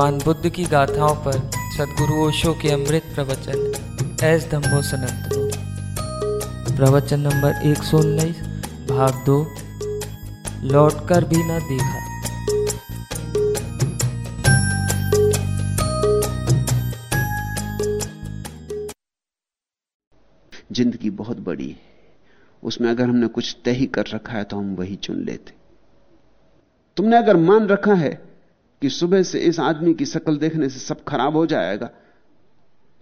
भगवान बुद्ध की गाथाओं पर सदगुरु ओशो के अमृत प्रवचन, एस धम्बो सनंतनो प्रवचन नंबर 119 भाग दो। लौटकर भी न देखा। ज़िंदगी बहुत बड़ी है। उसमें अगर हमने कुछ तय ही कर रखा है तो हम वही चुन लेते। तुमने अगर मान रखा है कि सुबह से इस आदमी की शक्ल देखने से सब खराब हो जाएगा।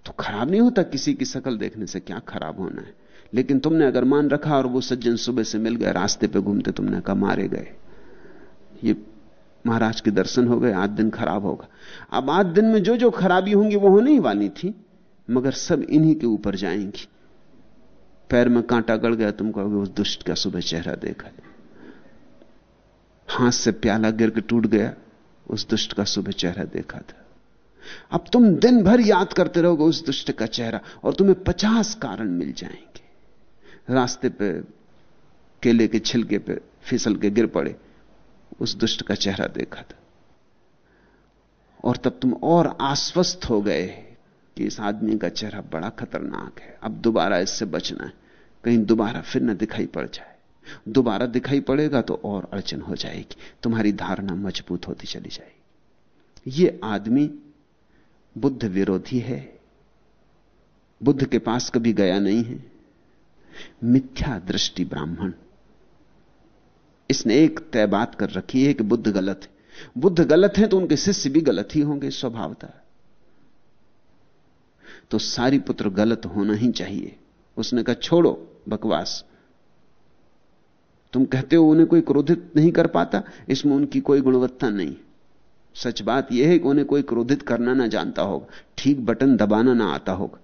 तो खराब नहीं होता किसी की शक्ल देखने से क्या खराब होना है? लेकिन तुमने अगर मान रखा और वो सज्जन सुबह से मिल गए, रास्ते पे घूमते तुमने कहा मारे गए। ये महाराज के दर्शन हो गए आज दिन खराब होगा। अब आज दिन में जो जो खराबी होंगी वो होने ही वाली थी, मगर सब इन्हीं के ऊपर जाएँगी। पैर में कांटा गड़ गया, तुम कहोगे, उस दुष्ट का सुबह चेहरा देखा हाथ से प्याला गिर के टूट गया। उस दुष्ट का सुबह चेहरा देखा था। अब तुम दिन भर याद करते रहोगे उस दुष्ट का चेहरा और तुम्हें पचास कारण मिल जाएँगे। रास्ते पे, केले के छिलके पे फिसल के गिर पड़े, उस दुष्ट का चेहरा देखा था। और तब तुम और आश्वस्त हो गए कि इस आदमी का चेहरा बड़ा खतरनाक है। अब दोबारा इससे बचना है, कहीं दोबारा फिर न दिखाई पड़ जाए। दोबारा दिखाई पड़ेगा तो और अड़चन हो जाएगी। तुम्हारी धारणा मज़बूत होती चली जाएगी। ये आदमी बुद्ध विरोधी है। बुद्ध के पास कभी गया नहीं है। मिथ्या दृष्टि ब्राह्मण। इसने एक तय बात कर रखी है कि बुद्ध गलत है। बुद्ध गलत है तो उनके शिष्य भी गलत ही होंगे स्वभावता। तो सारी पुत्र गलत होना ही चाहिए। उसने कहा, छोड़ो बकवास। तुम कहते हो उन्हें कोई क्रोधित नहीं कर पाता? इसमें उनकी कोई गुणवत्ता नहीं। सच बात यह है कि उन्हें कोई क्रोधित करना ना जानता होगा। ठीक बटन दबाना ना आता होगा।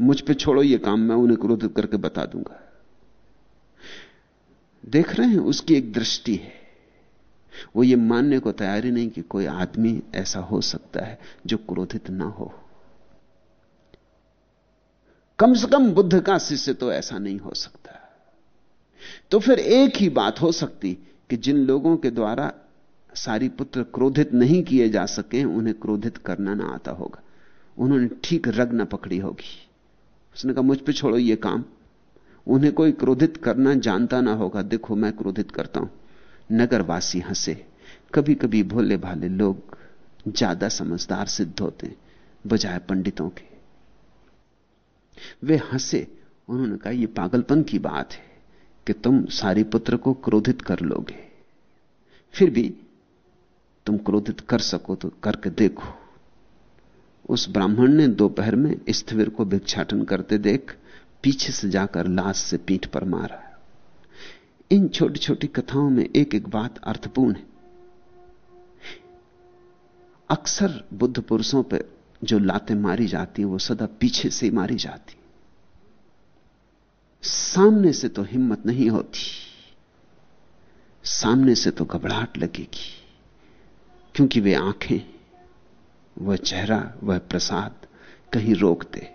मुझ पे छोड़ो यह काम, मैं उन्हें क्रोधित करके बता दूँगा। देख रहे हैं, उसकी एक दृष्टि है। वो ये मानने को तैयार ही नहीं कि कोई आदमी ऐसा हो सकता है जो क्रोधित ना हो। कम से कम बुद्ध का शिष्य तो ऐसा नहीं हो सकता। तो फिर एक ही बात हो सकती कि जिन लोगों के द्वारा सारी पुत्र क्रोधित नहीं किए जा सके, उन्हें क्रोधित करना ना आता होगा। उन्होंने ठीक रग ना पकड़ी होगी। उसने कहा, मुझ पे छोड़ो ये काम। उन्हें कोई क्रोधित करना जानता ना होगा। देखो, मैं क्रोधित करता हूँ। नगरवासी हंसे। कभी कभी भोले भाले लोग ज़्यादा समझदार सिद्ध होते, बजाय पंडितों के। वे हंसे। उन्होंने कहा यह पागलपन की बात है। कि तुम सारी पुत्र को क्रोधित कर लोगे। फिर भी तुम क्रोधित कर सको तो करके देखो। उस ब्राह्मण ने दोपहर में स्थिविर को भिक्षाटन करते देख पीछे से जाकर लाश से पीठ पर मारा। इन छोटी छोटी कथाओं में एक एक बात अर्थपूर्ण है। अक्सर बुद्ध पुरुषों पर जो लातें मारी जाती वो सदा पीछे से मारी जाती सामने से तो हिम्मत नहीं होती, सामने से तो घबराहट लगेगी, क्योंकि वे आँखें, वह चेहरा, वह प्रसाद कहीं रोकते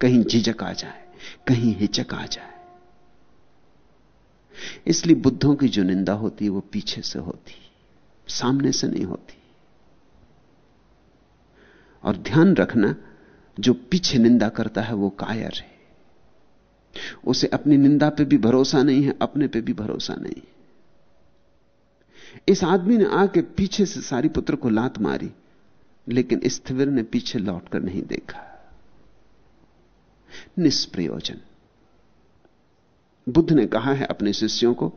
कहीं झिझक आ जाए, कहीं हिचक आ जाए। इसलिए बुद्धों की जो निंदा होती है, वो पीछे से होती, सामने से नहीं होती। और ध्यान रखना, जो पीछे निंदा करता है, वो कायर है। उसे अपनी निंदा पे भी भरोसा नहीं है, अपने पे भी भरोसा नहीं। इस आदमी ने आके पीछे से सारी पुत्र को लात मारी, लेकिन स्थिविर ने पीछे लौटकर नहीं देखा। निष्प्रयोजन। बुद्ध ने कहा है अपने शिष्यों को,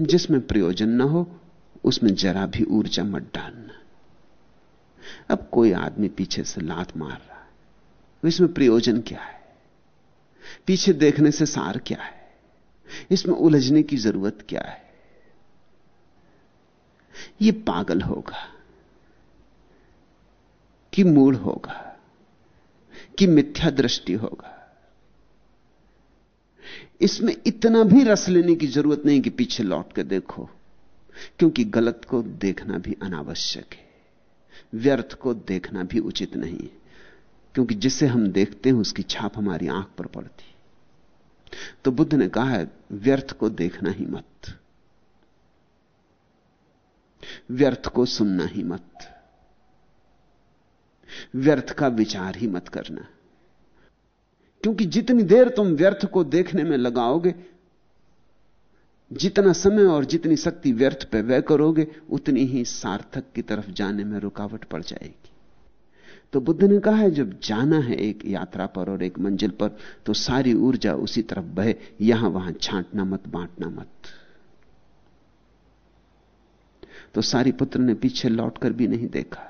जिसमें प्रयोजन ना हो, उसमें जरा भी ऊर्जा मत डालना। अब कोई आदमी पीछे से लात मार रहा है इसमें प्रयोजन क्या है? पीछे देखने से सार क्या है? इसमें उलझने की ज़रूरत क्या है? यह पागल होगा कि मूड होगा कि मिथ्या दृष्टि होगा? इसमें इतना भी रस लेने की ज़रूरत नहीं कि पीछे लौट कर देखो, क्योंकि गलत को देखना भी अनावश्यक है, व्यर्थ को देखना भी उचित नहीं है। क्योंकि जिसे हम देखते हैं, उसकी छाप हमारी आँख पर पड़ती। तो बुद्ध ने कहा है, व्यर्थ को देखना ही मत। व्यर्थ को सुनना ही मत। व्यर्थ का विचार ही मत करना। क्योंकि जितनी देर तुम व्यर्थ को देखने में लगाओगे, जितना समय और जितनी शक्ति व्यर्थ पर व्यय करोगे, उतनी ही सार्थक की तरफ़ जाने में रुकावट पड़ जाएगी। तो बुद्ध ने कहा है, जब जाना है एक यात्रा पर और एक मंजिल पर तो सारी ऊर्जा उसी तरफ़ बहे, यहाँ वहाँ छांटना मत, बांटना मत। तो सारी पुत्र ने पीछे लौटकर भी नहीं देखा।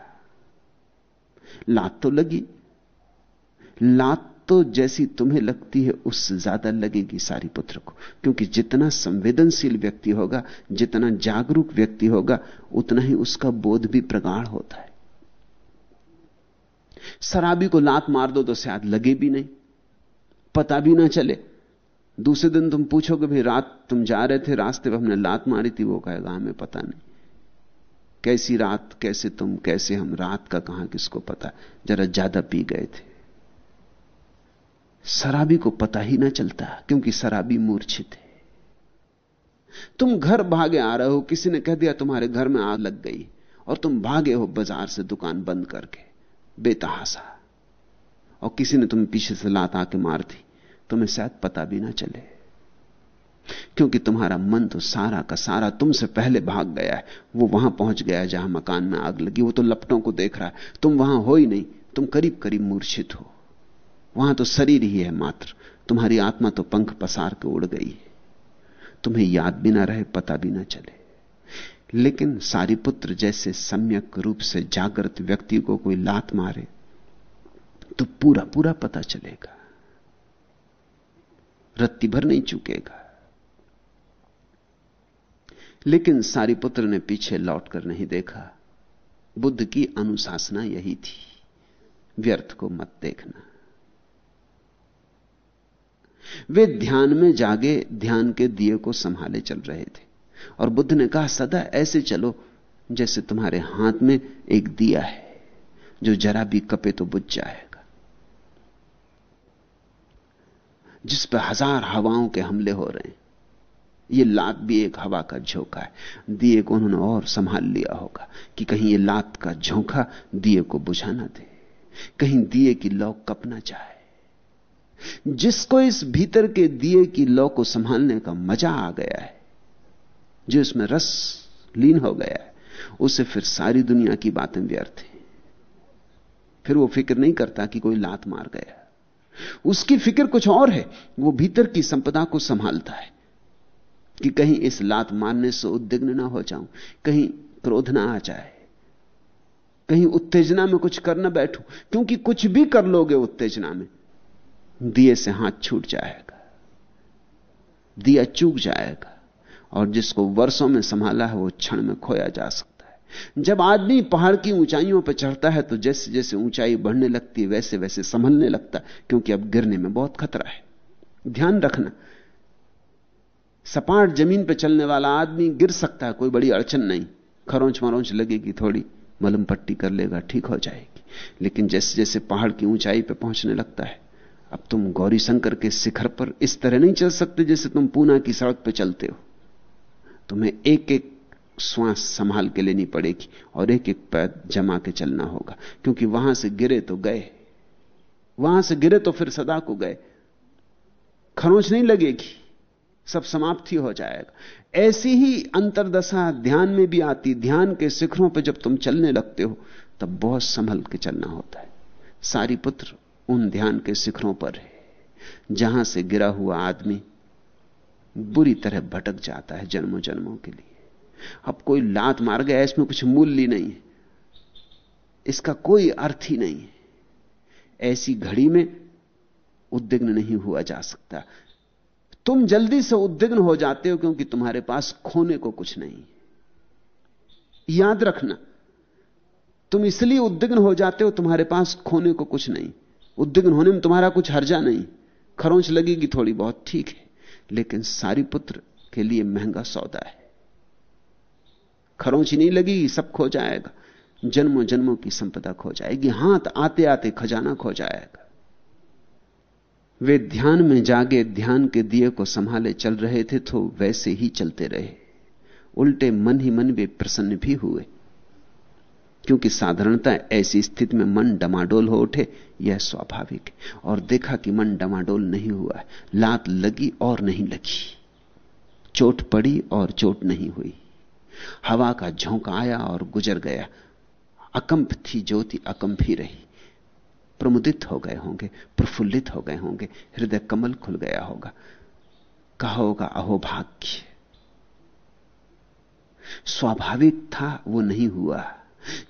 लात तो लगी। लात तो जैसी तुम्हें लगती है उससे ज़्यादा लगेगी सारी पुत्र को, क्योंकि जितना संवेदनशील व्यक्ति होगा, जितना जागरूक व्यक्ति होगा, उतना ही उसका बोध भी प्रगाढ़ होता है। शराबी को लात मार दो तो शायद लगे भी नहीं। पता भी ना चले। दूसरे दिन तुम पूछोगे, भाई, रात तुम जा रहे थे रास्ते पर हमने लात मारी थी? वो कहेगा हमें पता नहीं। कैसी रात, कैसे तुम, कैसे हम, रात का कहाँ किसको पता? जरा ज़्यादा पी गए थे। शराबी को पता ही ना चलता, क्योंकि शराबी मूर्छित है। तुम घर भागे आ रहे हो, किसी ने कह दिया, तुम्हारे घर में आग लग गई और तुम भागे हो बाज़ार से दुकान बंद करके। बेतहासा। और किसी ने तुम्हें पीछे से लात आके मार दी, तुम्हें शायद पता भी ना चले। क्योंकि तुम्हारा मन तो सारा का सारा तुमसे पहले भाग गया है। वो वहाँ पहुँच गया है जहाँ मकान में आग लगी। वो तो लपटों को देख रहा है। तुम वहाँ हो ही नहीं। तुम करीब करीब मूर्छित हो। वहाँ तो शरीर ही है मात्र। तुम्हारी आत्मा तो पंख पसार के उड़ गई है। तुम्हें याद भी ना रहे, पता भी ना चले। लेकिन सारी पुत्र जैसे सम्यक रूप से जागृत व्यक्ति को कोई लात मारे तो पूरा पूरा पता चलेगा। रत्ती भर नहीं चुकेगा। लेकिन सारी पुत्र ने पीछे लौटकर नहीं देखा। बुद्ध की अनुशासना यही थी, व्यर्थ को मत देखना। वे ध्यान में जागे, ध्यान के दिए को संभाले चल रहे थे। और बुद्ध ने कहा, सदा ऐसे चलो जैसे तुम्हारे हाथ में एक दिया है, जो जरा भी कपे तो बुझ जाएगा। जिस पर हज़ार हवाओं के हमले हो रहे हैं, ये लात भी एक हवा का झोंका है। दिए को उन्होंने और संभाल लिया होगा कि कहीं ये लात का झोंका दिए को बुझा ना दे, कहीं दिए की लौ कप ना जाए। जिसको इस भीतर के दिए की लौ को संभालने का मज़ा आ गया है जो इसमें रस लीन हो गया है उसे फिर सारी दुनिया की बातें व्यर्थ हैं। फिर वो फ़िक्र नहीं करता कि कोई लात मार गया। उसकी फ़िक्र कुछ और है, वो भीतर की संपदा को संभालता है। कि कहीं इस लात मारने से उद्विग्न ना हो जाऊँ, कहीं क्रोध ना आ जाए, कहीं उत्तेजना में कुछ कर ना बैठूं, क्योंकि कुछ भी कर लोगे उत्तेजना में, दिए से हाथ छूट जाएगा, दिया चूक जाएगा। और जिसको वर्षों में संभाला है, वो क्षण में खोया जा सकता है। जब आदमी पहाड़ की ऊंचाइयों पर चढ़ता है तो जैसे जैसे ऊंचाई बढ़ने लगती है, वैसे वैसे संभलने लगता क्योंकि अब गिरने में बहुत खतरा है। ध्यान रखना, सपाट ज़मीन पर चलने वाला आदमी गिर सकता है, कोई बड़ी अड़चन नहीं। खरोंच मरोंच लगेगी थोड़ी, मलम पट्टी कर लेगा, ठीक हो जाएगी। लेकिन जैसे जैसे पहाड़ की ऊंचाई पर पहुँचने लगता है, अब तुम गौरी शंकर के शिखर पर इस तरह नहीं चल सकते जैसे तुम पूना की सड़क पर चलते हो। तुम्हें एक एक श्वास संभाल के लेनी पड़ेगी और एक एक पैर जमा के चलना होगा। क्योंकि वहाँ से गिरे तो गए। वहाँ से गिरे तो फिर सदा को गए। खरोच नहीं लगेगी। सब समाप्ति हो जाएगा। ऐसी ही अंतरदशा ध्यान में भी आती। ध्यान के शिखरों पर जब तुम चलने लगते हो, तब बहुत संभल के चलना होता है। सारी पुत्र उन ध्यान के शिखरों पर है। जहाँ से गिरा हुआ आदमी बुरी तरह भटक जाता है जन्मों जन्मों के लिए। अब कोई लात मार गया, इसमें कुछ मूल्य नहीं है। इसका कोई अर्थ ही नहीं है। ऐसी घड़ी में उद्विग्न नहीं हुआ जा सकता। तुम जल्दी से उद्विग्न हो जाते हो क्योंकि तुम्हारे पास खोने को कुछ नहीं याद रखना, तुम इसलिए उद्विग्न हो जाते हो, तुम्हारे पास खोने को कुछ नहीं। उद्विग्न होने में तुम्हारा कुछ हर्जा नहीं। खरोंच लगेगी थोड़ी बहुत, ठीक है। लेकिन सारी पुत्र के लिए महँगा सौदा है। खरोंच नहीं लगी, सब खो जाएगा। जन्मों जन्मों की संपदा खो जाएगी। हाथ आते आते खजाना खो जाएगा। वे ध्यान में जागे, ध्यान के दिए को संभाले चल रहे थे तो वैसे ही चलते रहे। उल्टे मन ही मन वे प्रसन्न भी हुए। क्योंकि साधारणता ऐसी स्थिति में मन डमाडोल हो उठे, यह स्वाभाविक है। और देखा कि मन डमाडोल नहीं हुआ लात लगी और नहीं लगी। चोट पड़ी और चोट नहीं हुई। हवा का झोंका आया और गुजर गया। अकंप थी ज्योति, अकंप ही रही। प्रमुदित हो गए होंगे, प्रफुल्लित हो गए होंगे, हृदय कमल खुल गया होगा। कहा होगा अहोभाग्य स्वाभाविक था, वो नहीं हुआ।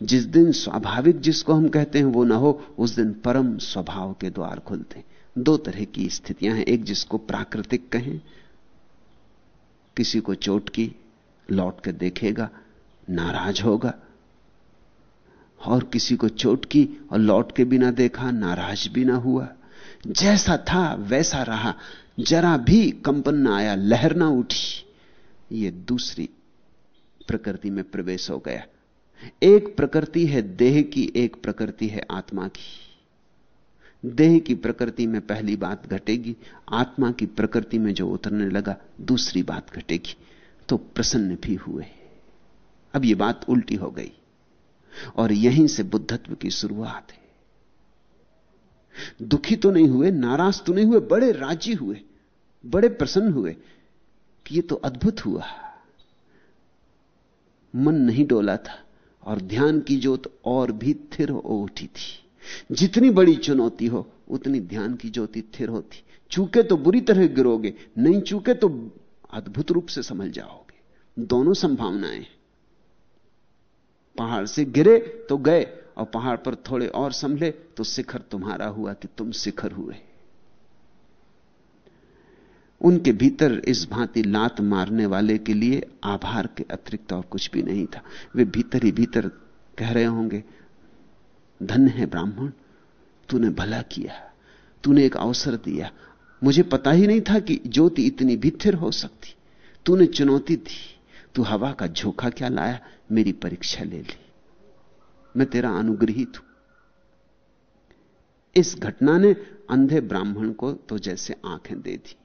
जिस दिन स्वाभाविक जिसको हम कहते हैं वो ना हो, उस दिन परम स्वभाव के द्वार खुलते दो तरह की स्थितियाँ हैं। एक जिसको प्राकृतिक कहें, किसी को चोट की, लौट कर देखेगा, नाराज़ होगा, और किसी को चोट की और लौट के बिना देखा, नाराज़ भी ना हुआ। जैसा था, वैसा रहा। जरा भी कंपन ना आया, लहर ना उठी। ये दूसरी प्रकृति में प्रवेश हो गया। एक प्रकृति है, देह की एक प्रकृति है, आत्मा की। देह की प्रकृति में पहली बात घटेगी, आत्मा की प्रकृति में जो उतरने लगा, दूसरी बात घटेगी। तो प्रसन्न भी हुए। अब यह बात उल्टी हो गई। और यहीं से बुद्धत्व की शुरुआत है। दुखी तो नहीं हुए, नाराज़ तो नहीं हुए, बड़े राज़ी हुए, बड़े प्रसन्न हुए कि यह तो अद्भुत हुआ। मन नहीं डोला था। और ध्यान की जोत और भी थिर हो उठी थी। जितनी बड़ी चुनौती हो, उतनी ध्यान की ज्योति थिर होती। चूके तो बुरी तरह गिरोगे, नहीं चूके तो अद्भुत रूप से समझ जाओगे। दोनों संभावनाएँ। पहाड़ से गिरे तो गए, और पहाड़ पर थोड़े और संभले तो शिखर तुम्हारा हुआ कि तुम शिखर हुए। उनके भीतर इस भांति लात मारने वाले के लिए आभार के अतिरिक्त और कुछ भी नहीं था। वे भीतर ही भीतर कह रहे होंगे धन्य है ब्राह्मण, तूने भला किया, तूने एक अवसर दिया। मुझे पता ही नहीं था कि ज्योति इतनी भीतर हो सकती। तूने चुनौती दी, तू हवा का झोंका क्या लाया, मेरी परीक्षा ले ली। मैं तेरा अनुग्रहित हूँ इस घटना ने अंधे ब्राह्मण को तो जैसे आँखें दे दी।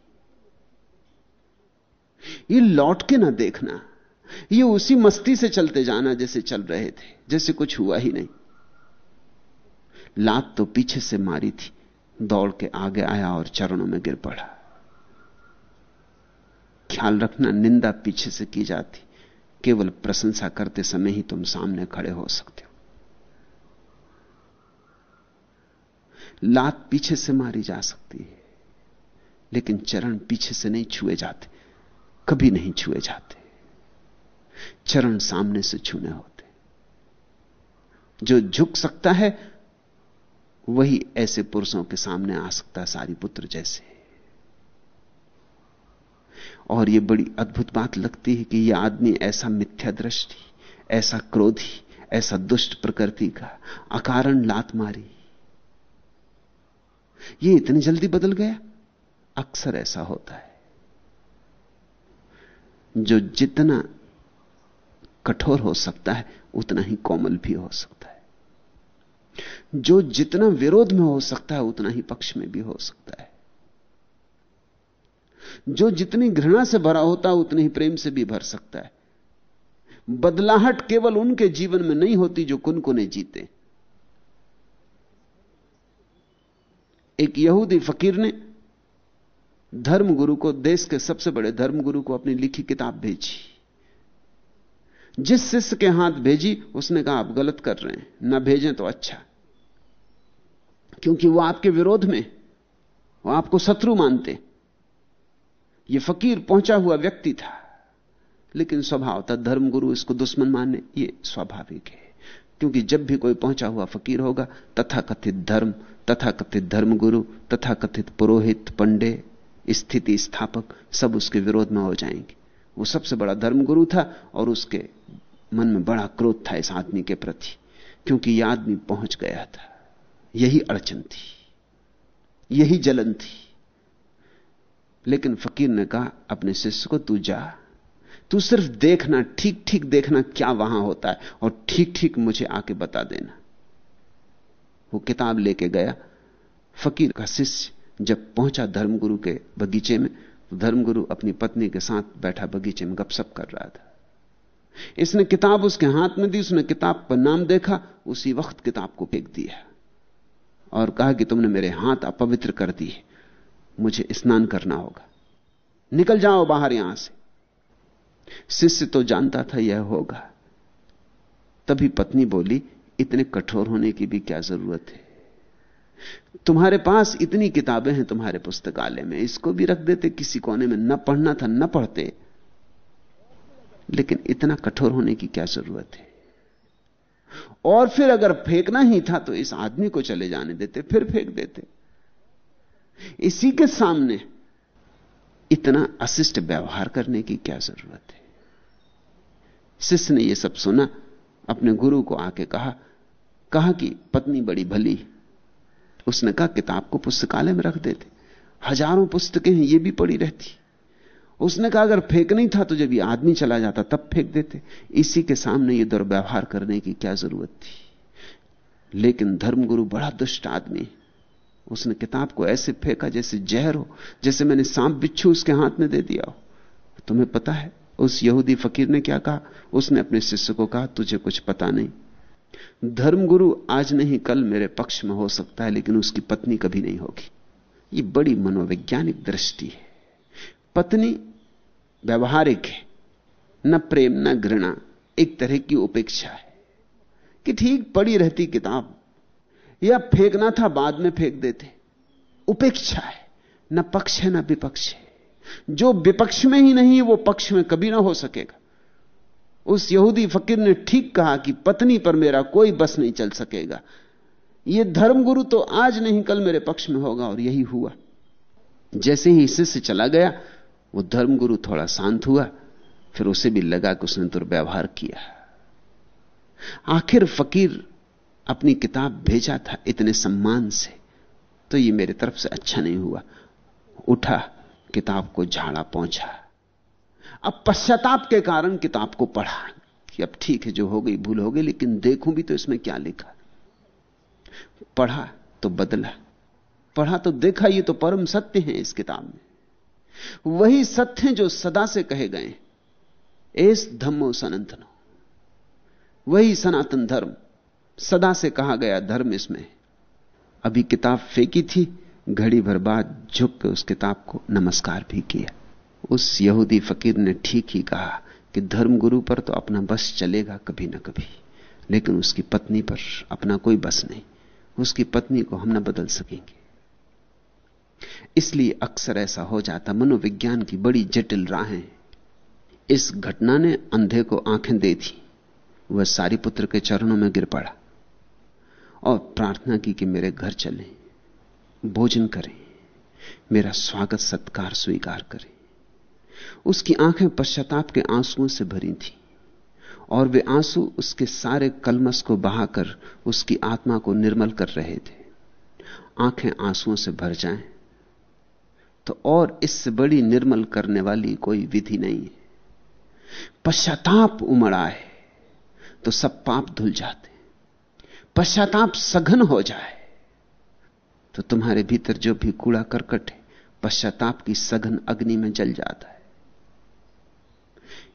ये लौट के ना देखना। ये उसी मस्ती से चलते जाना जैसे चल रहे थे, जैसे कुछ हुआ ही नहीं। लात तो पीछे से मारी थी, दौड़ के आगे आया और चरणों में गिर पड़ा। ख्याल रखना, निंदा पीछे से की जाती। केवल प्रशंसा करते समय ही तुम सामने खड़े हो सकते हो। लात पीछे से मारी जा सकती है, लेकिन चरण पीछे से नहीं छुए जाते। कभी नहीं छुए जाते। चरण सामने से छूने होते। जो झुक सकता है, वही ऐसे पुरुषों के सामने आ सकता है, सारी पुत्र जैसे। और यह बड़ी अद्भुत बात लगती है कि यह आदमी ऐसा मिथ्या दृष्टि ऐसा क्रोधी, ऐसा दुष्ट प्रकृति का अकारण लात मारी। ये इतनी जल्दी बदल गया? अक्सर ऐसा होता है। जो जितना कठोर हो सकता है, उतना ही कोमल भी हो सकता है। जो जितना विरोध में हो सकता है, उतना ही पक्ष में भी हो सकता है। जो जितनी घृणा से भरा होता है, उतनी ही प्रेम से भी भर सकता है। बदलाहट केवल उनके जीवन में नहीं होती जो कुनकुने जीते। एक यहूदी फकीर ने धर्मगुरु को देश के सबसे बड़े धर्मगुरु को अपनी लिखी किताब भेजी। जिस शिष्य के हाथ भेजी, उसने कहा, आप गलत कर रहे हैं। ना भेजें तो अच्छा। क्योंकि वो आपके विरोध में, वो आपको शत्रु मानते। ये फकीर पहुँचा हुआ व्यक्ति था। लेकिन स्वभाव था धर्मगुरु इसको दुश्मन माने ये स्वाभाविक है। क्योंकि जब भी कोई पहुँचा हुआ फकीर होगा तथा कथित धर्म तथा कथित धर्मगुरु तथा कथित पुरोहित पंडे स्थिति स्थापक सब उसके विरोध में हो जाएँगे। वो सबसे बड़ा धर्मगुरु था और उसके मन में बड़ा क्रोध था इस आदमी के प्रति, क्योंकि यह आदमी पहुँच गया था। यही अड़चन थी, यही जलन थी। लेकिन फकीर ने कहा, अपने शिष्य को तू जा, तू सिर्फ़ देखना ठीक ठीक देखना क्या वहाँ होता है, और ठीक ठीक मुझे आके बता देना। वो किताब लेके गया, फकीर का शिष्य जब पहुँचा धर्मगुरु के बगीचे में तो धर्मगुरु अपनी पत्नी के साथ बैठा बगीचे में गपशप कर रहा था। इसने किताब उसके हाथ में दी, उसने किताब पर नाम देखा, उसी वक्त किताब को फेंक दिया और कहा कि तुमने मेरे हाथ अपवित्र कर दिए, मुझे स्नान करना होगा। निकल जाओ बाहर यहाँ से। शिष्य तो जानता था यह होगा। तभी पत्नी बोली, इतने कठोर होने की भी क्या ज़रूरत है? तुम्हारे पास इतनी किताबें हैं तुम्हारे पुस्तकालय में, इसको भी रख देते, किसी कोने में न पढ़ना था, न पढ़ते। लेकिन इतना कठोर होने की क्या ज़रूरत है? और फिर अगर फेंकना ही था तो इस आदमी को चले जाने देते, फिर फेंक देते। इसी के सामने इतना अशिष्ट व्यवहार करने की क्या ज़रूरत है? शिष्य ने यह सब सुना, अपने गुरु को आके कहा कहा कि, पत्नी बड़ी भली उसने कहा, किताब को पुस्तकालय में रख देते। हज़ारों पुस्तकें हैं, ये भी पड़ी रहती। उसने कहा, अगर फेंक नहीं था तो जब ये आदमी चला जाता, तब फेंक देते। इसी के सामने ये दुर्व्यवहार करने की क्या ज़रूरत थी? लेकिन धर्मगुरु बड़ा दुष्ट आदमी उसने किताब को ऐसे फेंका जैसे जहर हो, जैसे मैंने सांप बिच्छू उसके हाथ में दे दिया हो। तुम्हें पता है, उस यहूदी फकीर ने क्या कहा? उसने अपने शिष्य को कहा, तुझे कुछ पता नहीं। धर्मगुरु आज नहीं, कल मेरे पक्ष में हो सकता है, लेकिन उसकी पत्नी कभी नहीं होगी। ये बड़ी मनोवैज्ञानिक दृष्टि है। पत्नी व्यवहारिक है, न प्रेम, न घृणा, एक तरह की उपेक्षा है कि ठीक पड़ी रहती किताब, या फेंकना था बाद में फेंक देते। उपेक्षा है, न पक्ष है, न विपक्ष है। जो विपक्ष में ही नहीं, वो पक्ष में कभी ना हो सकेगा। उस यहूदी फकीर ने ठीक कहा कि पत्नी पर मेरा कोई बस नहीं चल सकेगा। यह धर्मगुरु तो आज नहीं, कल मेरे पक्ष में होगा और यही हुआ। जैसे ही शिष्य चला गया, वो धर्मगुरु थोड़ा शांत हुआ, फिर उसे भी लगा कि उसने दुर्व्यवहार किया। आखिर फकीर अपनी किताब भेजा था इतने सम्मान से तो ये मेरे तरफ़ से अच्छा नहीं हुआ। उठा, किताब को झाड़ा पहुँचा अब पश्चाताप के कारण किताब को पढ़ा कि अब ठीक है, जो हो गई, भूल हो गई, लेकिन देखूँ भी तो इसमें क्या लिखा। पढ़ा तो बदला। पढ़ा तो देखा, ये तो परम सत्य है इस किताब में। वही सत्य जो सदा से कहे गए एस धम्मो सनातनो। वही सनातन धर्म, सदा से कहा गया धर्म इसमें। अभी किताब फेंकी थी, घड़ी भर बाद झुक के उस किताब को नमस्कार भी किया। उस यहूदी फकीर ने ठीक ही कहा कि धर्मगुरु पर तो अपना बस चलेगा कभी ना कभी, लेकिन उसकी पत्नी पर अपना कोई बस नहीं। उसकी पत्नी को हम ना बदल सकेंगे। इसलिए अक्सर ऐसा हो जाता, मनोविज्ञान की बड़ी जटिल राहें। इस घटना ने अंधे को आँखें दे दी, वह सारी पुत्र के चरणों में गिर पड़ा और प्रार्थना की कि मेरे घर चलें, भोजन करें, मेरा स्वागत सत्कार स्वीकार करें। उसकी आँखें पश्चाताप के आंसुओं से भरी थी, और वे आँसू उसके सारे कलमस को बहाकर उसकी आत्मा को निर्मल कर रहे थे। आँखें आंसुओं से भर जाएँ तो और इससे बड़ी निर्मल करने वाली कोई विधि नहीं है। पश्चाताप उमड़ आए तो सब पाप धुल जाते पश्चाताप सघन हो जाए तो तुम्हारे भीतर जो भी कूड़ा करकट है, पश्चाताप की सघन अग्नि में जल जाता है।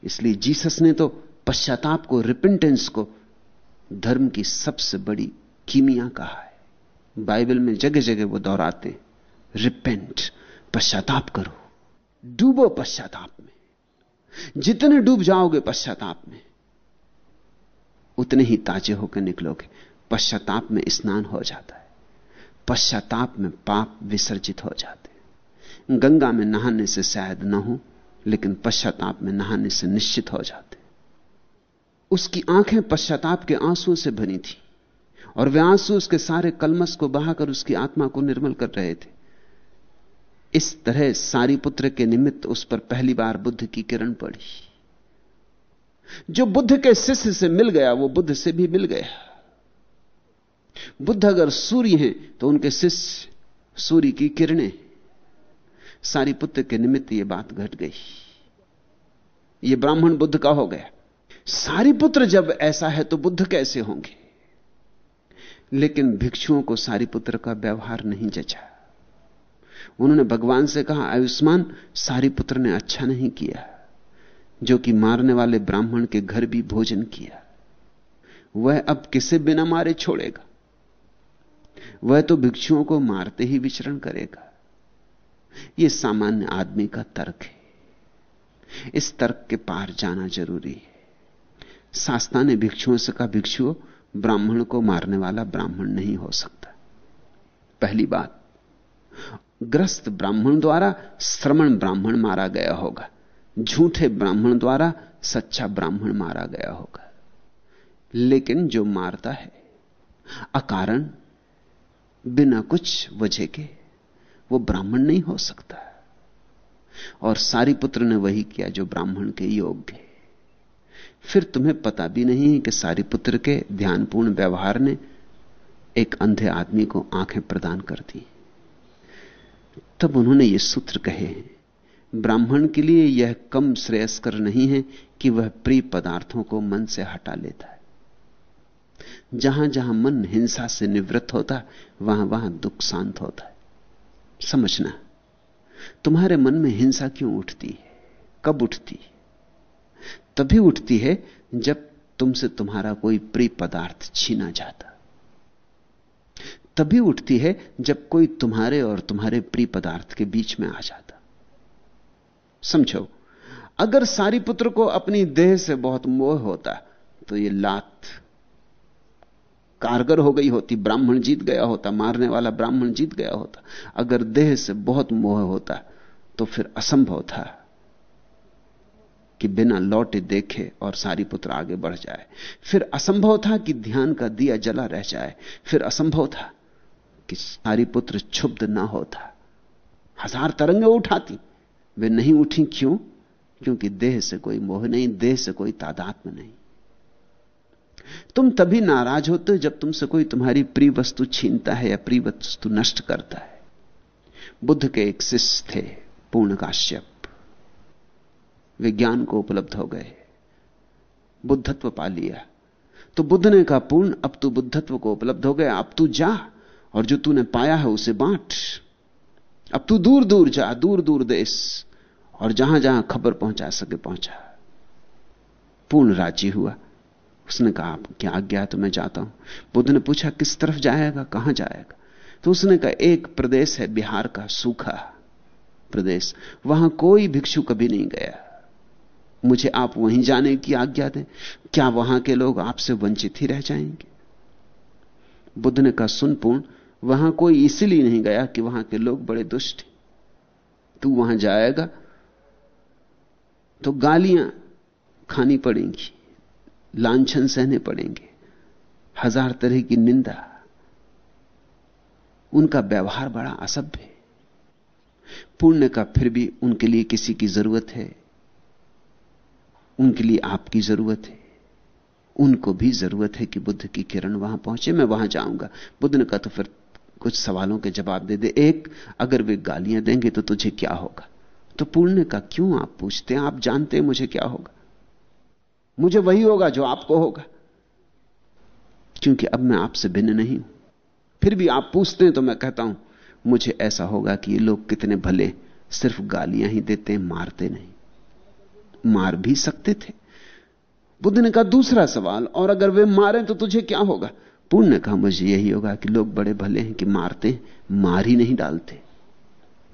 इसलिए जीसस ने तो पश्चाताप को रिपेंटेंस को धर्म की सबसे बड़ी कीमिया कहा है। बाइबल में जगह जगह वो दोहराते रिपेंट पश्चाताप करो। डूबो पश्चाताप में। जितने डूब जाओगे पश्चाताप में, उतने ही ताजे होकर निकलोगे। पश्चाताप में स्नान हो जाता है। पश्चाताप में पाप विसर्जित हो जाते गंगा में नहाने से शायद न हो लेकिन पश्चाताप में नहाने से निश्चित हो जाते। उसकी आँखें पश्चाताप के आंसुओं से भरी थी और वे आँसू उसके सारे कलमस को बहाकर उसकी आत्मा को निर्मल कर रहे थे। इस तरह सारी पुत्र के निमित्त उस पर पहली बार बुद्ध की किरण पड़ी। जो बुद्ध के शिष्य से मिल गया, वो बुद्ध से भी मिल गया। बुद्ध अगर सूर्य हैं तो उनके शिष्य सूर्य की किरणें सारी पुत्र के निमित्त यह बात घट गई। यह ब्राह्मण बुद्ध का हो गया। सारी पुत्र जब ऐसा है तो बुद्ध कैसे होंगे? लेकिन भिक्षुओं को सारी पुत्र का व्यवहार नहीं जचा। उन्होंने भगवान से कहा, आयुष्मान, सारी पुत्र ने अच्छा नहीं किया, जो कि मारने वाले ब्राह्मण के घर भी भोजन किया। वह अब किसे बिना मारे छोड़ेगा? वह तो भिक्षुओं को मारते ही विचरण करेगा। यह सामान्य आदमी का तर्क है। इस तर्क के पार जाना ज़रूरी है। शास्त्रा ने भिक्षुओं से कहा भिक्षुओं ब्राह्मण को मारने वाला ब्राह्मण नहीं हो सकता। पहली बात, ग्रस्त ब्राह्मण द्वारा श्रमण ब्राह्मण मारा गया होगा। झूठे ब्राह्मण द्वारा सच्चा ब्राह्मण मारा गया होगा। लेकिन जो मारता है, अकारण बिना कुछ वजह के वो ब्राह्मण नहीं हो सकता। और सारी पुत्र ने वही किया जो ब्राह्मण के योग्य फिर तुम्हें पता भी नहीं कि सारी पुत्र के ध्यानपूर्ण व्यवहार ने एक अंधे आदमी को आँखें प्रदान कर दी। तब उन्होंने ये सूत्र कहे हैं, ब्राह्मण के लिए यह कम श्रेयस्कर नहीं है कि वह प्रिय पदार्थों को मन से हटा लेता है। जहाँ जहाँ मन हिंसा से निवृत्त होता, वहाँ वहाँ दुख शांत होता है। समझना, तुम्हारे मन में हिंसा क्यों उठती है? कब उठती तभी उठती है जब तुमसे तुम्हारा कोई प्रिय पदार्थ छीना जाता। तभी उठती है जब कोई तुम्हारे और तुम्हारे प्रिय पदार्थ के बीच में आ जाता। समझो, अगर सारी पुत्र को अपनी देह से बहुत मोह होता तो यह लात कारगर हो गई होती, ब्राह्मण जीत गया होता, मारने वाला ब्राह्मण जीत गया होता। अगर देह से बहुत मोह होता तो फिर असंभव था कि बिना लौटे देखे और सारी पुत्र आगे बढ़ जाए। फिर असंभव था कि ध्यान का दिया जला रह जाए। फिर असंभव था कि सारी पुत्र क्षुब्ध ना होता। हज़ार तरंगे उठाती। वे नहीं उठी क्यों? क्योंकि देह से कोई मोह नहीं, देह से कोई तादात्म नहीं। तुम तभी नाराज़ होते हो जब तुमसे कोई तुम्हारी प्रिय वस्तु छीनता है या प्रिय वस्तु नष्ट करता है। बुद्ध के एक शिष्य थे, पूर्ण काश्यप। विज्ञान को उपलब्ध हो गए। बुद्धत्व पा लिया। तो बुद्ध ने कहा, पूर्ण, अब तू बुद्धत्व को उपलब्ध हो गया। अब तू जा, और जो तूने पाया है उसे बांट। अब तू दूर दूर जा दूर दूर देश, और जहाँ जहाँ खबर पहुँचा सके पहुँचा। पूर्ण राज़ी हुआ। उसने कहा आप क्या आज्ञा तो मैं जाता हूँ। बुद्ध ने पूछा, किस तरफ़ जाएगा? कहाँ जाएगा? तो उसने कहा, एक प्रदेश है बिहार का सूखा प्रदेश। वहाँ कोई भिक्षु कभी नहीं गया। मुझे आप वहीं जाने की आज्ञा दें। क्या वहाँ के लोग आपसे वंचित ही रह जाएँगे? बुद्ध ने कहा, सुन पूर्ण, वहाँ कोई इसलिए नहीं गया कि वहाँ के लोग बड़े दुष्ट तू वहाँ जाएगा तो गालियाँ खानी पड़ेंगी। लांछन सहने पड़ेंगे। हज़ार तरह की निंदा। उनका व्यवहार बड़ा असभ्य है। पुण्य का फिर भी उनके लिए किसी की ज़रूरत है। उनके लिए आपकी ज़रूरत है। उनको भी ज़रूरत है कि बुद्ध की किरण वहाँ पहुँचे, मैं वहाँ जाऊँगा। बुद्ध ने कहा तो फिर कुछ सवालों के जवाब दे दे। एक, अगर वे गालियाँ देंगे तो तुझे क्या होगा? तो पुण्य का क्यों आप पूछते हैं? आप जानते हैं मुझे क्या होगा? मुझे वही होगा जो आपको होगा। क्योंकि अब मैं आपसे भिन्न नहीं हूँ। फिर भी आप पूछते हैं तो मैं कहता हूँ, मुझे ऐसा होगा कि ये लोग कितने भले, सिर्फ़ गालियाँ ही देते हैं मारते नहीं। मार भी सकते थे। बुद्ध ने कहा, दूसरा सवाल, और अगर वे मारें तो तुझे क्या होगा? पूर्ण ने कहा, मुझे यही होगा कि लोग बड़े भले हैं कि मारते हैं, मार ही नहीं डालते।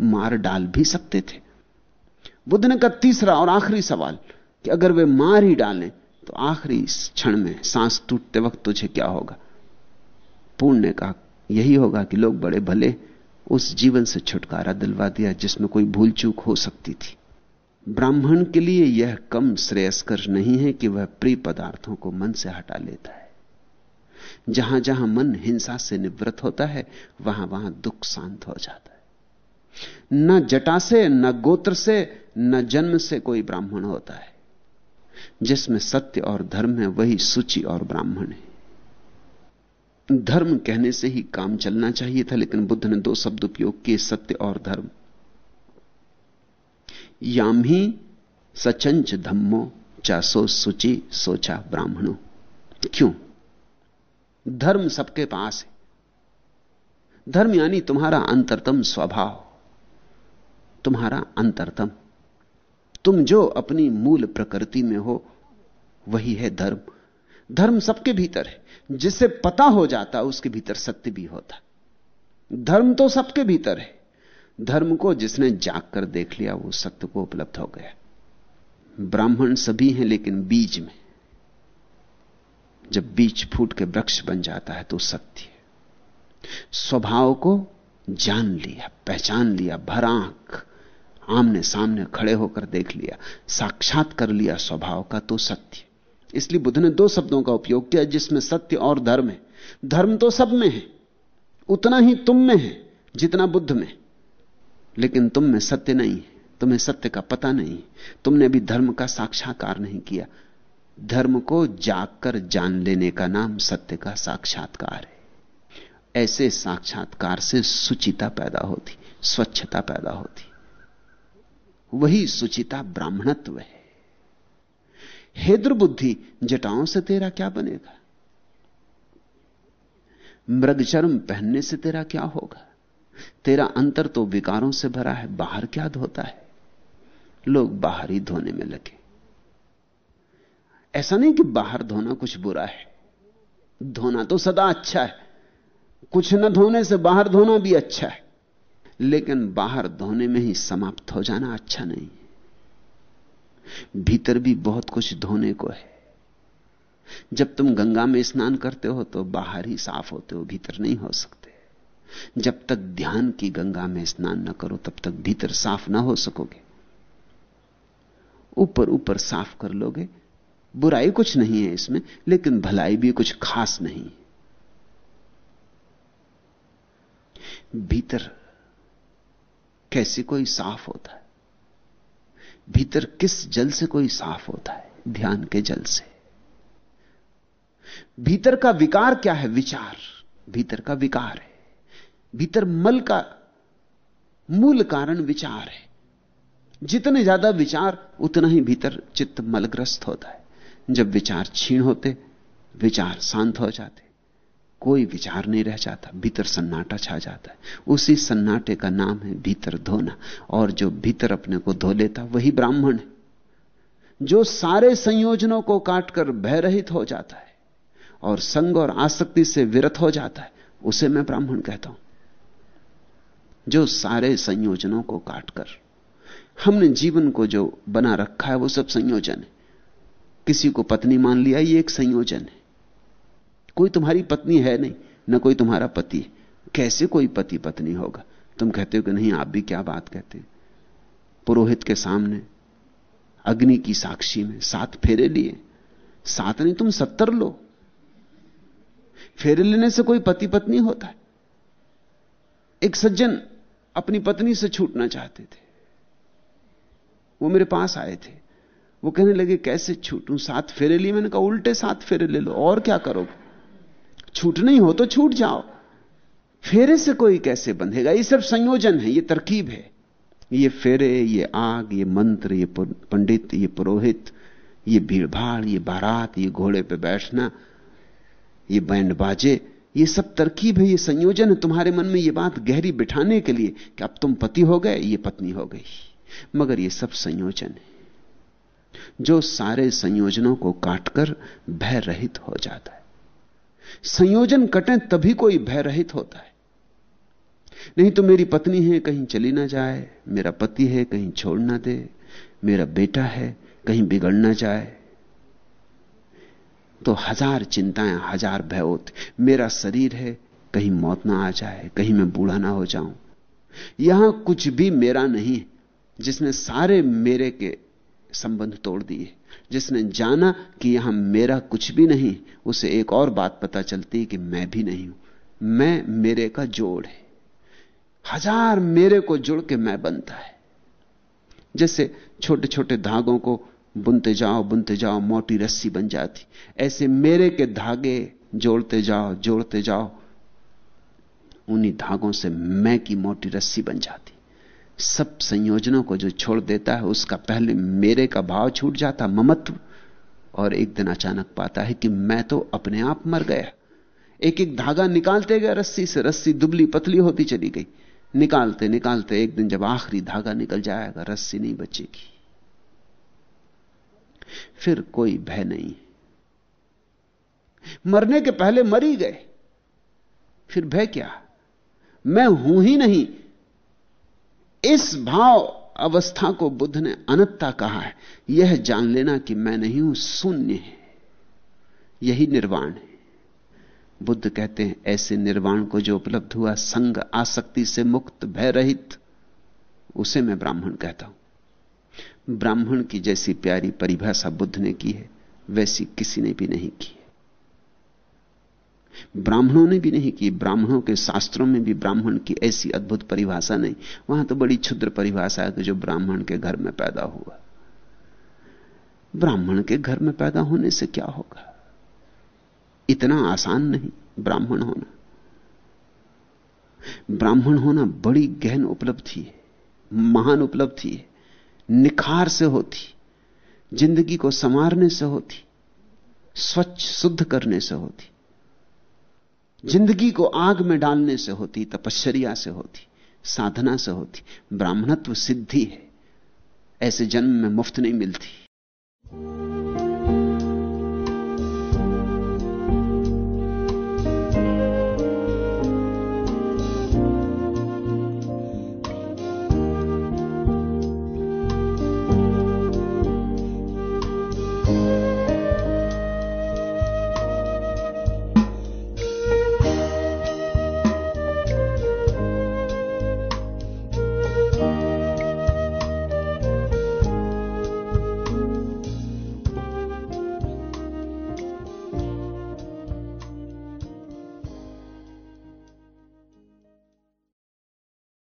मार डाल भी सकते थे। बुद्ध ने कहा, तीसरा और आखिरी सवाल कि अगर वे मार ही डालें तो आखिरी क्षण में सांस टूटते वक्त तुझे क्या होगा? पूर्ण ने कहा, यही होगा कि लोग बड़े भले उस जीवन से छुटकारा दिलवा दिया जिसमें कोई भूल चूक हो सकती थी। ब्राह्मण के लिए यह कम श्रेयस्कर नहीं है कि वह प्रिय पदार्थों को मन से हटा लेता है। जहाँ जहाँ मन हिंसा से निवृत्त होता है, वहाँ वहाँ दुख शांत हो जाता है। न जटा से, न गोत्र से, न जन्म से कोई ब्राह्मण होता है। जिसमें सत्य और धर्म है, वही सूची और ब्राह्मण है। धर्म कहने से ही काम चलना चाहिए था, लेकिन बुद्ध ने दो शब्द उपयोग किए, सत्य और धर्म। याम ही सचंच धम्मो, चासो सुचि, सोचा ब्राह्मणों। क्यों? धर्म सबके पास है। धर्म यानी तुम्हारा अंतरतम स्वभाव, तुम्हारा अंतरतम। तुम जो अपनी मूल प्रकृति में हो, वही है धर्म। धर्म सबके भीतर है। जिसे पता हो जाता, उसके भीतर सत्य भी होता। धर्म तो सबके भीतर है। धर्म को जिसने जाग कर देख लिया, वो सत्य को उपलब्ध हो गया। ब्राह्मण सभी हैं, लेकिन बीज में। जब बीज फूट के वृक्ष बन जाता है तो सत्य स्वभाव को जान लिया, पहचान लिया, भर आँख। आमने सामने खड़े होकर देख लिया। साक्षात कर लिया स्वभाव का तो सत्य। इसलिए बुद्ध ने दो शब्दों का उपयोग किया, जिसमें सत्य और धर्म है। धर्म तो सब में है। उतना ही तुम में है, जितना बुद्ध में। लेकिन तुम में सत्य नहीं है। तुम्हें सत्य का पता नहीं तुमने अभी धर्म का साक्षात्कार नहीं किया। धर्म को जागकर जान लेने का नाम सत्य का साक्षात्कार है। ऐसे साक्षात्कार से सुचिता पैदा होती, स्वच्छता पैदा होती। वही सुचिता ब्राह्मणत्व है। हेद्र बुद्धि जटाओं से तेरा क्या बनेगा? मृगचर्म पहनने से तेरा क्या होगा? तेरा अंतर तो विकारों से भरा है, बाहर क्या धोता है? लोग बाहर ही धोने में लगे। ऐसा नहीं कि बाहर धोना कुछ बुरा है। धोना तो सदा अच्छा है। कुछ न धोने से बाहर धोना भी अच्छा है। लेकिन बाहर धोने में ही समाप्त हो जाना अच्छा नहीं भीतर भी बहुत कुछ धोने को है। जब तुम गंगा में स्नान करते हो तो बाहर ही साफ़ होते हो, भीतर नहीं हो सकते। जब तक ध्यान की गंगा में स्नान न करो, तब तक भीतर साफ़ ना हो सकोगे। ऊपर ऊपर साफ़ कर लोगे। बुराई कुछ नहीं है इसमें, लेकिन भलाई भी कुछ खास नहीं भीतर कैसे कोई साफ़ होता है? भीतर किस जल से कोई साफ़ होता है? ध्यान के जल से। भीतर का विकार क्या है? विचार। भीतर का विकार है। भीतर मल का मूल कारण विचार है। जितने ज़्यादा विचार, उतना ही भीतर चित्त मलग्रस्त होता है। जब विचार छीण होते, विचार शांत हो जाते। कोई विचार नहीं रह जाता, भीतर सन्नाटा छा जाता है। उसी सन्नाटे का नाम है भीतर धोना। और जो भीतर अपने को धो लेता, वही ब्राह्मण है। जो सारे संयोजनों को काटकर भयरहित हो जाता है और संग और आसक्ति से विरत हो जाता है, उसे मैं ब्राह्मण कहता हूँ। जो सारे संयोजनों को काटकर, हमने जीवन को जो बना रखा है, वो सब संयोजन है। किसी को पत्नी मान लिया, ये एक संयोजन है। कोई तुम्हारी पत्नी है नहीं, न कोई तुम्हारा पति कैसे कोई पति पत्नी होगा? तुम कहते हो कि नहीं, आप भी क्या बात कहते हैं? पुरोहित के सामने, अग्नि की साक्षी में सात फेरे लिए। सात नहीं, तुम सत्तर लो। फेरे लेने से कोई पति पत्नी होता है। एक सज्जन अपनी पत्नी से छूटना चाहते थे। वो मेरे पास आए थे। वो कहने लगे, कैसे छूटूं? सात फेरे लिए? मैंने कहा, उल्टे सात फेरे ले लो, और क्या करोगे? छूट नहीं हो तो छूट जाओ। फेरे से कोई कैसे बंधेगा? ये सब संयोजन है, ये तरकीब है। ये फेरे, ये आग, ये मंत्र, ये पंडित, ये पुरोहित, ये भीड़भाड़, ये बारात, ये घोड़े पे बैठना, ये बैंड बाजे ये सब तरकीब है, ये संयोजन है। तुम्हारे मन में ये बात गहरी बिठाने के लिए कि अब तुम पति हो गए, ये पत्नी हो गई। मगर ये सब संयोजन है। जो सारे संयोजनों को काटकर भय रहित हो जाता है। संयोजन कटे तभी कोई भय रहित होता है। नहीं तो मेरी पत्नी है, कहीं चली ना जाए, मेरा पति है, कहीं छोड़ ना दे, मेरा बेटा है, कहीं बिगड़ ना जाए। तो हज़ार चिंताएँ, हज़ार भय होते। मेरा शरीर है, कहीं मौत ना आ जाए, कहीं मैं बूढ़ा ना हो जाऊँ। यहाँ कुछ भी मेरा नहीं जिसने सारे मेरे के संबंध तोड़ दिए। जिसने जाना कि यहाँ मेरा कुछ भी नहीं, उसे एक और बात पता चलती है कि मैं भी नहीं हूँ। मैं, मेरे का जोड़ है। हज़ार मेरे को जुड़ के मैं बनता है। जैसे छोटे छोटे धागों को बुनते जाओ बुनते जाओ, मोटी रस्सी बन जाती। ऐसे मेरे के धागे जोड़ते जाओ जोड़ते जाओ। उन्हीं धागों से मैं की मोटी रस्सी बन जाती। सब संयोजनों को जो छोड़ देता है, उसका पहले मेरे का भाव छूट जाता, ममत्व। और एक दिन अचानक पाता है कि मैं तो अपने आप मर गया। एक एक धागा निकालते गए, रस्सी से रस्सी दुबली पतली होती चली गई। निकालते निकालते एक दिन जब आखिरी धागा निकल जाएगा, रस्सी नहीं बचेगी। फिर कोई भय नहीं। मरने के पहले मर गए। फिर भय क्या? मैं हूँ ही नहीं। इस भाव अवस्था को बुद्ध ने अनत्ता कहा है। यह जान लेना कि मैं नहीं हूँ, शून्य है। यही निर्वाण है। बुद्ध कहते हैं, ऐसे निर्वाण को जो उपलब्ध हुआ, संग आसक्ति से मुक्त भय रहित उसे मैं ब्राह्मण कहता हूँ। ब्राह्मण की जैसी प्यारी परिभाषा बुद्ध ने की है, वैसी किसी ने भी नहीं की। ब्राह्मणों ने भी नहीं की ब्राह्मणों के शास्त्रों में भी ब्राह्मण की ऐसी अद्भुत परिभाषा नहीं। वहाँ तो बड़ी क्षुद्र परिभाषा है कि जो ब्राह्मण के घर में पैदा हुआ। ब्राह्मण के घर में पैदा होने से क्या होगा? इतना आसान नहीं ब्राह्मण होना। ब्राह्मण होना बड़ी गहन उपलब्धि है, महान उपलब्धि है, निखार से होती, ज़िंदगी को संवारने से होती, स्वच्छ, शुद्ध करने से होती। ज़िंदगी को आग में डालने से होती, तपश्चर्या से होती, साधना से होती, ब्राह्मणत्व सिद्धि है। ऐसे जन्म में मुफ़्त नहीं मिलती।